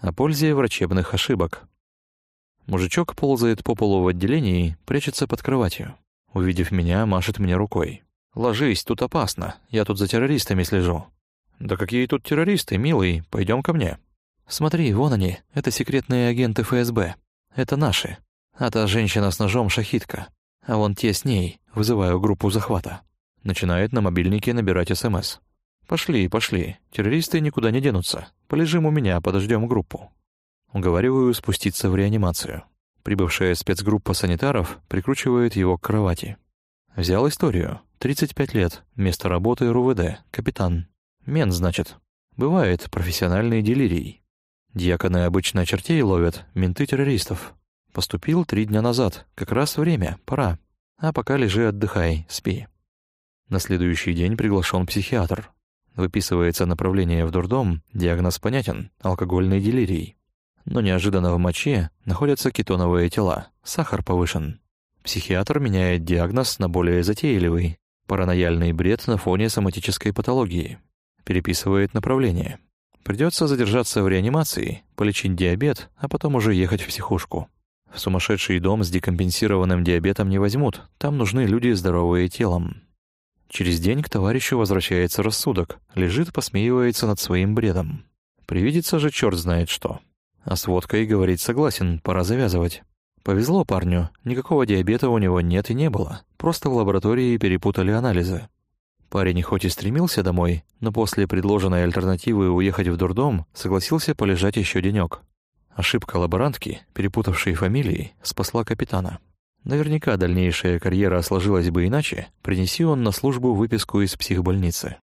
О пользе врачебных ошибок. Мужичок ползает по полу в отделении, прячется под кроватью. Увидев меня, машет мне рукой. «Ложись, тут опасно. Я тут за террористами слежу». «Да какие тут террористы, милый? Пойдем ко мне». «Смотри, вон они. Это секретные агенты ФСБ. Это наши. А та женщина с ножом — шахитка. А вон те с ней. Вызываю группу захвата». Начинает на мобильнике набирать СМС. «Пошли, пошли. Террористы никуда не денутся. Полежим у меня, подождем группу». Уговариваю спуститься в реанимацию. Прибывшая спецгруппа санитаров прикручивает его к кровати. Взял историю. 35 лет. Место работы РУВД. Капитан. Мен, значит. Бывает профессиональный делирий. Дьяконы обычно чертей ловят, менты террористов. Поступил три дня назад. Как раз время, пора. А пока лежи, отдыхай, спи. На следующий день приглашен психиатр. Выписывается направление в дурдом, диагноз понятен – алкогольный делирий. Но неожиданно в моче находятся кетоновые тела, сахар повышен. Психиатр меняет диагноз на более затейливый – паранояльный бред на фоне соматической патологии. Переписывает направление. Придется задержаться в реанимации, полечить диабет, а потом уже ехать в психушку. В сумасшедший дом с декомпенсированным диабетом не возьмут, там нужны люди здоровые телом. Через день к товарищу возвращается рассудок, лежит, посмеивается над своим бредом. Привидится же черт знает что. А с водкой, говорит, согласен, пора завязывать. Повезло парню, никакого диабета у него нет и не было, просто в лаборатории перепутали анализы. Парень хоть и стремился домой, но после предложенной альтернативы уехать в дурдом согласился полежать еще денек. Ошибка лаборантки, перепутавшей фамилии, спасла капитана. Наверняка дальнейшая карьера сложилась бы иначе, принеси он на службу выписку из психбольницы.